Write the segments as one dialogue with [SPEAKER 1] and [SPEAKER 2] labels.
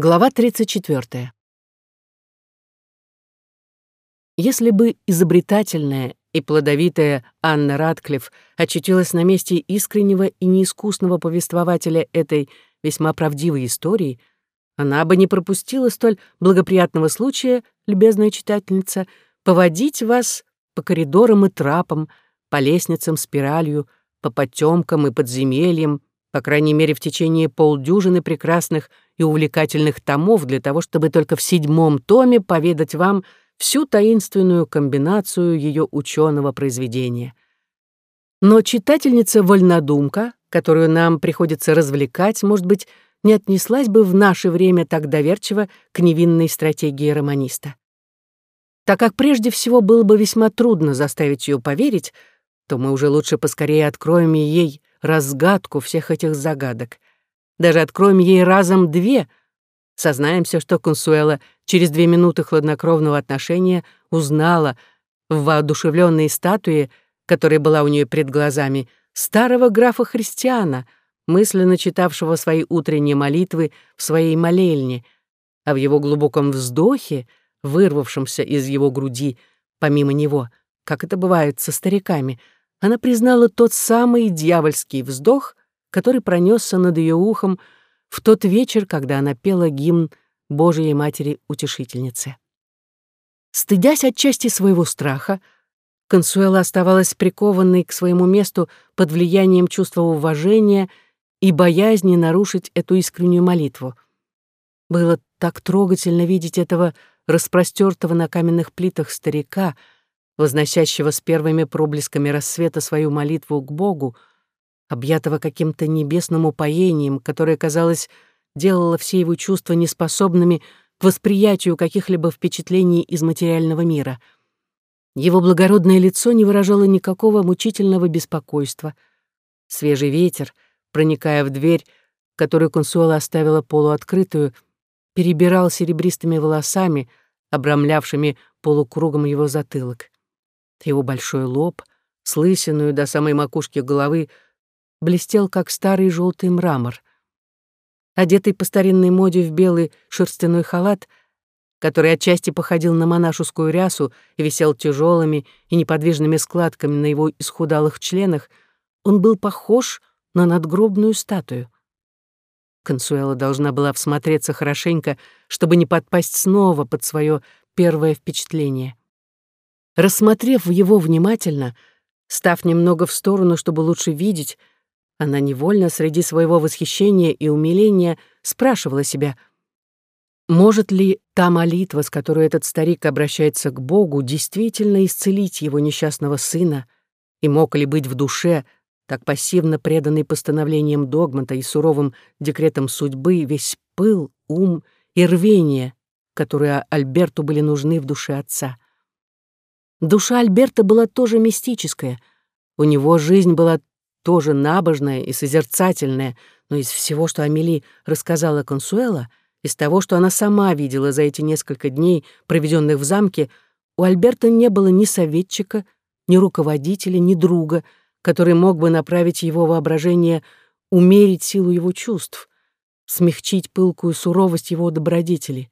[SPEAKER 1] Глава 34. Если бы изобретательная и плодовитая Анна Радклифф очутилась на месте искреннего и неискусного повествователя этой весьма правдивой истории, она бы не пропустила столь благоприятного случая, любезная читательница, поводить вас по коридорам и трапам, по лестницам спиралью, по потемкам и подземельям, по крайней мере, в течение полдюжины прекрасных и увлекательных томов для того, чтобы только в седьмом томе поведать вам всю таинственную комбинацию ее ученого произведения. Но читательница-вольнодумка, которую нам приходится развлекать, может быть, не отнеслась бы в наше время так доверчиво к невинной стратегии романиста. Так как прежде всего было бы весьма трудно заставить ее поверить, то мы уже лучше поскорее откроем ей разгадку всех этих загадок. Даже откроем ей разом две, сознаемся, что Консуэла через две минуты хладнокровного отношения узнала в воодушевленной статуе, которая была у нее перед глазами, старого графа Христиана, мысленно читавшего свои утренние молитвы в своей молельне, а в его глубоком вздохе, вырвавшемся из его груди, помимо него, как это бывает со стариками — она признала тот самый дьявольский вздох, который пронесся над ее ухом в тот вечер, когда она пела гимн Божией Матери-Утешительницы. Стыдясь отчасти своего страха, Консуэла оставалась прикованной к своему месту под влиянием чувства уважения и боязни нарушить эту искреннюю молитву. Было так трогательно видеть этого распростертого на каменных плитах старика — возносящего с первыми проблесками рассвета свою молитву к Богу, объятого каким-то небесным упоением, которое, казалось, делало все его чувства неспособными к восприятию каких-либо впечатлений из материального мира. Его благородное лицо не выражало никакого мучительного беспокойства. Свежий ветер, проникая в дверь, которую Консуэла оставила полуоткрытую, перебирал серебристыми волосами, обрамлявшими полукругом его затылок. Его большой лоб, с лысиную до самой макушки головы, блестел, как старый желтый мрамор. Одетый по старинной моде в белый шерстяной халат, который отчасти походил на монашескую рясу и висел тяжелыми и неподвижными складками на его исхудалых членах, он был похож на надгробную статую. Консуэла должна была всмотреться хорошенько, чтобы не подпасть снова под свое первое впечатление. Рассмотрев его внимательно, став немного в сторону, чтобы лучше видеть, она невольно среди своего восхищения и умиления спрашивала себя, может ли та молитва, с которой этот старик обращается к Богу, действительно исцелить его несчастного сына, и мог ли быть в душе, так пассивно преданный постановлениям догмата и суровым декретам судьбы, весь пыл, ум и рвение, которые Альберту были нужны в душе отца. Душа Альберта была тоже мистическая. У него жизнь была тоже набожная и созерцательная, но из всего, что Амели рассказала Консуэла, из того, что она сама видела за эти несколько дней, проведенных в замке, у Альберта не было ни советчика, ни руководителя, ни друга, который мог бы направить его воображение, умерить силу его чувств, смягчить пылкую суровость его добродетели.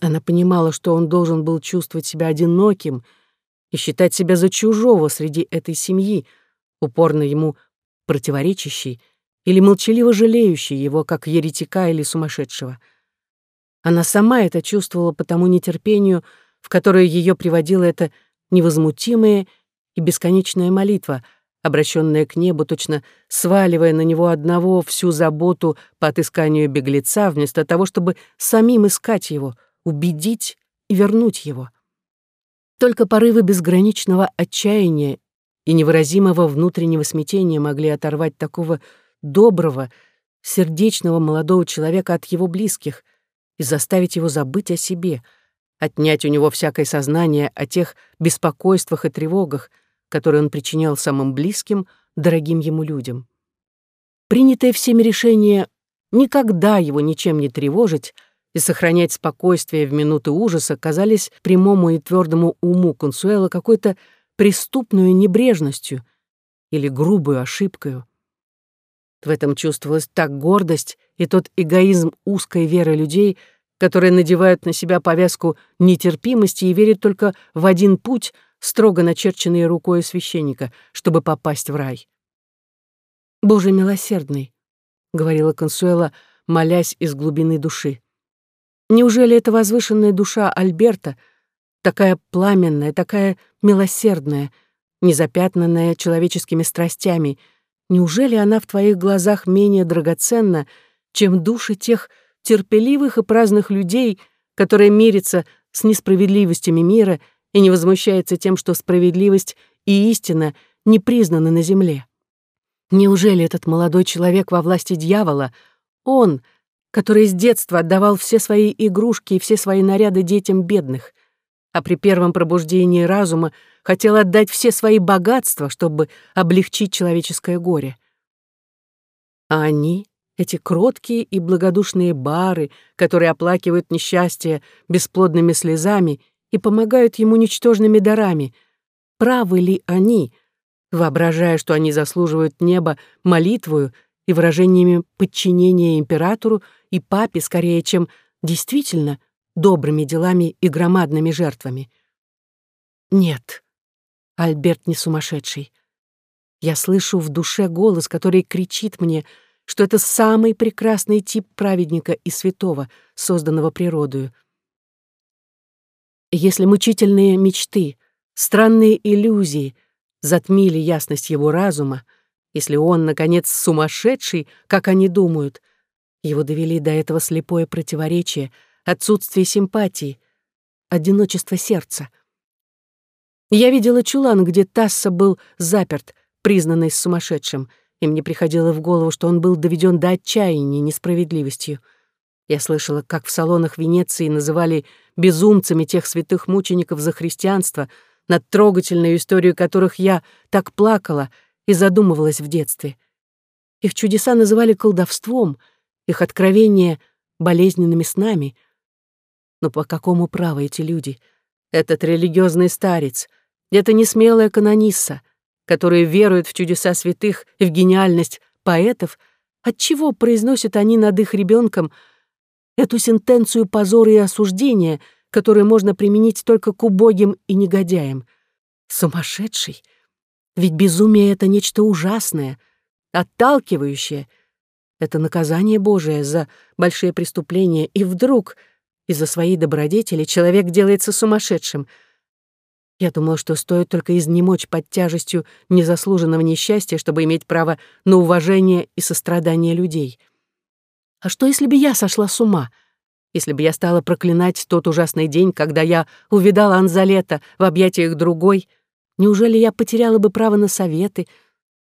[SPEAKER 1] Она понимала, что он должен был чувствовать себя одиноким — и считать себя за чужого среди этой семьи, упорно ему противоречащей или молчаливо жалеющей его, как еретика или сумасшедшего. Она сама это чувствовала по тому нетерпению, в которое ее приводила эта невозмутимая и бесконечная молитва, обращенная к небу, точно сваливая на него одного всю заботу по отысканию беглеца, вместо того, чтобы самим искать его, убедить и вернуть его. Только порывы безграничного отчаяния и невыразимого внутреннего смятения могли оторвать такого доброго, сердечного молодого человека от его близких и заставить его забыть о себе, отнять у него всякое сознание о тех беспокойствах и тревогах, которые он причинял самым близким, дорогим ему людям. Принятое всеми решение никогда его ничем не тревожить — и сохранять спокойствие в минуты ужаса казались прямому и твердому уму Консуэла какой-то преступную небрежностью или грубую ошибкою. В этом чувствовалась так гордость и тот эгоизм узкой веры людей, которые надевают на себя повязку нетерпимости и верят только в один путь, строго начерченный рукой священника, чтобы попасть в рай. «Боже милосердный», — говорила Консуэла, молясь из глубины души. «Неужели эта возвышенная душа Альберта, такая пламенная, такая милосердная, незапятнанная человеческими страстями, неужели она в твоих глазах менее драгоценна, чем души тех терпеливых и праздных людей, которые мирятся с несправедливостями мира и не возмущаются тем, что справедливость и истина не признаны на земле? Неужели этот молодой человек во власти дьявола, он, который с детства отдавал все свои игрушки и все свои наряды детям бедных, а при первом пробуждении разума хотел отдать все свои богатства, чтобы облегчить человеческое горе. А они, эти кроткие и благодушные бары, которые оплакивают несчастье бесплодными слезами и помогают ему ничтожными дарами, правы ли они, воображая, что они заслуживают неба молитвою и выражениями подчинения императору и папе скорее, чем действительно добрыми делами и громадными жертвами. Нет, Альберт не сумасшедший. Я слышу в душе голос, который кричит мне, что это самый прекрасный тип праведника и святого, созданного природою. Если мучительные мечты, странные иллюзии затмили ясность его разума, если он, наконец, сумасшедший, как они думают, его довели до этого слепое противоречие, отсутствие симпатии, одиночество сердца. Я видела чулан, где Тасса был заперт, признанный сумасшедшим, и мне приходило в голову, что он был доведен до отчаяния несправедливостью. Я слышала, как в салонах Венеции называли безумцами тех святых мучеников за христианство, над трогательной историю которых я так плакала и задумывалась в детстве. Их чудеса называли колдовством, их откровения — болезненными снами. Но по какому праву эти люди? Этот религиозный старец, это несмелая канонисса, которые веруют в чудеса святых и в гениальность поэтов, отчего произносят они над их ребенком эту сентенцию позора и осуждения, которую можно применить только к убогим и негодяям? Сумасшедший? Ведь безумие — это нечто ужасное, отталкивающее. Это наказание Божие за большие преступления, и вдруг из-за своей добродетели человек делается сумасшедшим — я думала, что стоит только изнемочь под тяжестью незаслуженного несчастья, чтобы иметь право на уважение и сострадание людей. А что, если бы я сошла с ума? Если бы я стала проклинать тот ужасный день, когда я увидала Анзалета в объятиях другой, неужели я потеряла бы право на советы,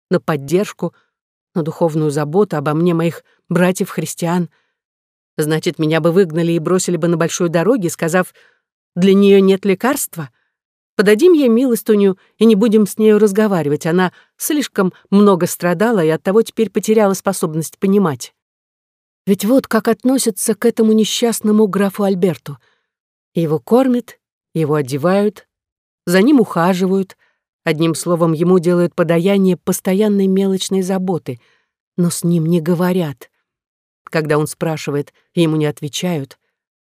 [SPEAKER 1] на поддержку, на духовную заботу обо мне моих братьев-христиан? Значит, меня бы выгнали и бросили бы на большой дороге, сказав, «Для нее нет лекарства»? Подадим ей милостыню и не будем с нею разговаривать. Она слишком много страдала и оттого теперь потеряла способность понимать. Ведь вот как относятся к этому несчастному графу Альберту. Его кормят, его одевают, за ним ухаживают, одним словом, ему делают подаяние постоянной мелочной заботы, но с ним не говорят. Когда он спрашивает, ему не отвечают.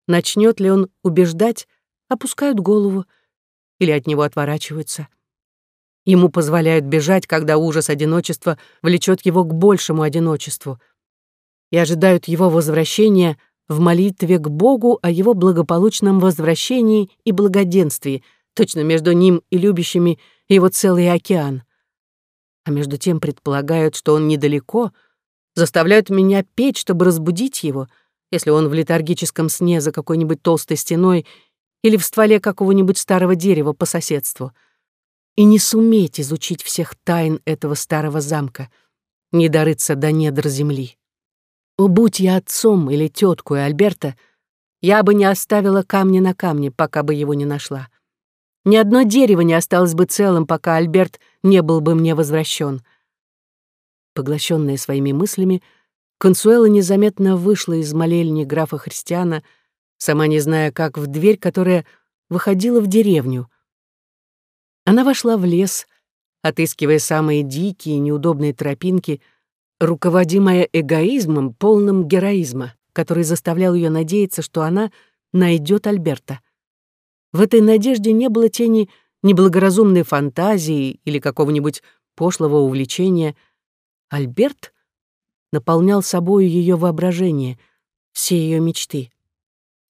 [SPEAKER 1] Начнет ли он убеждать, опускают голову — или от него отворачиваются. Ему позволяют бежать, когда ужас одиночества влечет его к большему одиночеству. И ожидают его возвращения в молитве к Богу о его благополучном возвращении и благоденствии, точно между ним и любящими его целый океан. А между тем предполагают, что он недалеко, заставляют меня петь, чтобы разбудить его, если он в летаргическом сне за какой-нибудь толстой стеной или в стволе какого-нибудь старого дерева по соседству. И не суметь изучить всех тайн этого старого замка, не дорыться до недр земли. О, будь я отцом или теткой Альберта, я бы не оставила камня на камне, пока бы его не нашла. Ни одно дерево не осталось бы целым, пока Альберт не был бы мне возвращен. Поглощенная своими мыслями, Консуэла незаметно вышла из молельни графа Христиана, сама не зная, как в дверь, которая выходила в деревню. Она вошла в лес, отыскивая самые дикие и неудобные тропинки, руководимая эгоизмом, полным героизма, который заставлял ее надеяться, что она найдет Альберта. В этой надежде не было тени неблагоразумной фантазии или какого-нибудь пошлого увлечения. Альберт наполнял собою ее воображение, все ее мечты.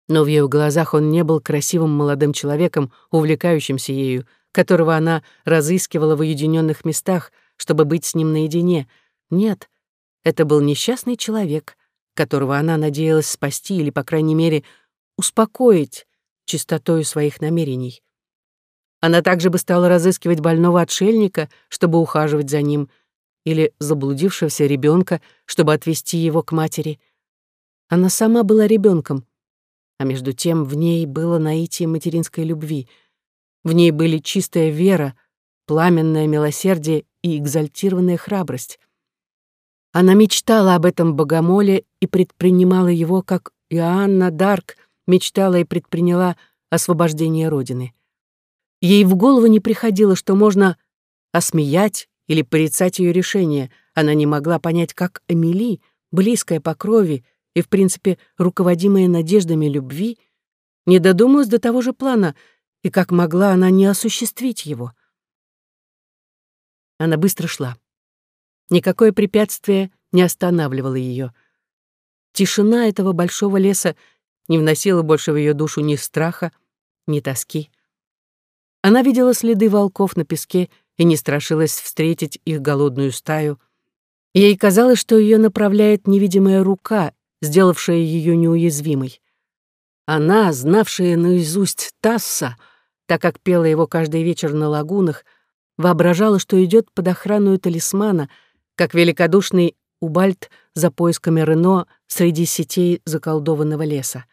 [SPEAKER 1] Но в ее глазах он не был красивым молодым человеком, увлекающимся ею, которого она разыскивала в уединенных местах, чтобы быть с ним наедине. Нет, это был несчастный человек, которого она надеялась спасти или, по крайней мере, успокоить чистотою своих намерений. Она также бы стала разыскивать больного отшельника, чтобы ухаживать за ним, или заблудившегося ребенка, чтобы отвести его к матери. Она сама была ребенком, а между тем в ней было наитие материнской любви. В ней были чистая вера, пламенное милосердие и экзальтированная храбрость. Она мечтала об этом богомоле и предпринимала его, как Иоанна Дарк мечтала и предприняла освобождение Родины. Ей в голову не приходило, что можно осмеять или порицать ее решение. Она не могла понять, как Эмили, близкая по крови, и, в принципе, руководимая надеждами любви, не додумалась до того же плана, и как могла она не осуществить его. Она быстро шла. Никакое препятствие не останавливало ее. Тишина этого большого леса не вносила больше в ее душу ни страха, ни тоски. Она видела следы волков на песке и не страшилась встретить их голодную стаю. Ей казалось, что ее направляет невидимая рука, сделавшая ее неуязвимой. Она, знавшая наизусть Тасса, так как пела его каждый вечер на лагунах, воображала, что идет под охрану талисмана, как великодушный Убальт за поисками Рено среди сетей заколдованного леса.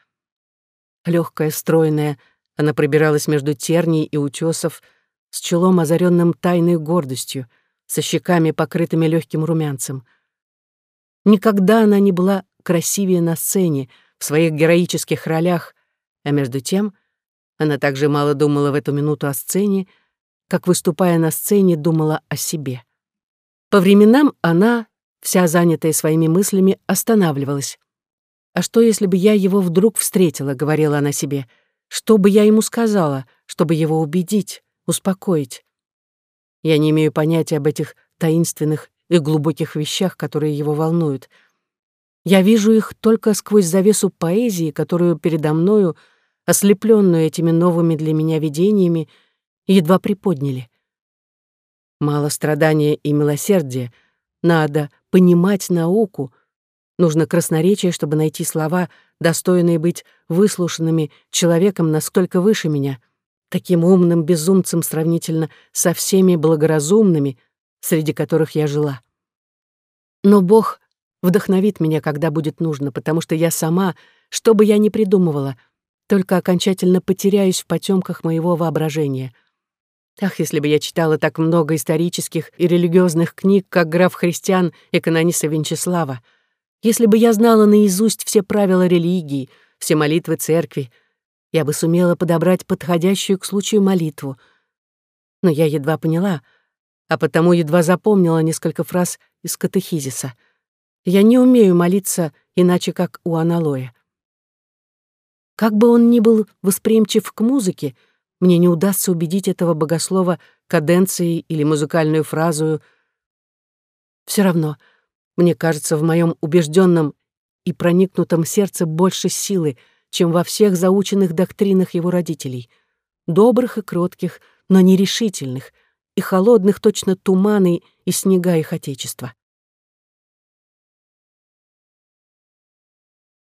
[SPEAKER 1] Легкая, стройная, она пробиралась между терней и утесов, с челом, озаренным тайной гордостью, со щеками, покрытыми легким румянцем. Никогда она не была красивее на сцене, в своих героических ролях, а между тем она также мало думала в эту минуту о сцене, как, выступая на сцене, думала о себе. По временам она, вся занятая своими мыслями, останавливалась. «А что, если бы я его вдруг встретила?» — говорила она себе. «Что бы я ему сказала, чтобы его убедить, успокоить?» Я не имею понятия об этих таинственных и глубоких вещах, которые его волнуют. Я вижу их только сквозь завесу поэзии, которую передо мною, ослепленную этими новыми для меня видениями, едва приподняли. Мало страдания и милосердия, надо понимать науку, нужно красноречие, чтобы найти слова, достойные быть выслушанными человеком настолько выше меня, таким умным безумцем сравнительно со всеми благоразумными, среди которых я жила. Но Бог вдохновит меня, когда будет нужно, потому что я сама, что бы я ни придумывала, только окончательно потеряюсь в потемках моего воображения. Ах, если бы я читала так много исторических и религиозных книг, как граф Христиан и канониса Венчеслава, если бы я знала наизусть все правила религии, все молитвы церкви, я бы сумела подобрать подходящую к случаю молитву. Но я едва поняла, а потому едва запомнила несколько фраз из катехизиса — я не умею молиться иначе, как у аналоя. Как бы он ни был восприимчив к музыке, мне не удастся убедить этого богослова каденцией или музыкальную фразу. Все равно, мне кажется, в моем убежденном и проникнутом сердце больше силы, чем во всех заученных доктринах его родителей, добрых и кротких, но нерешительных, и холодных точно туманы и снега их отечества.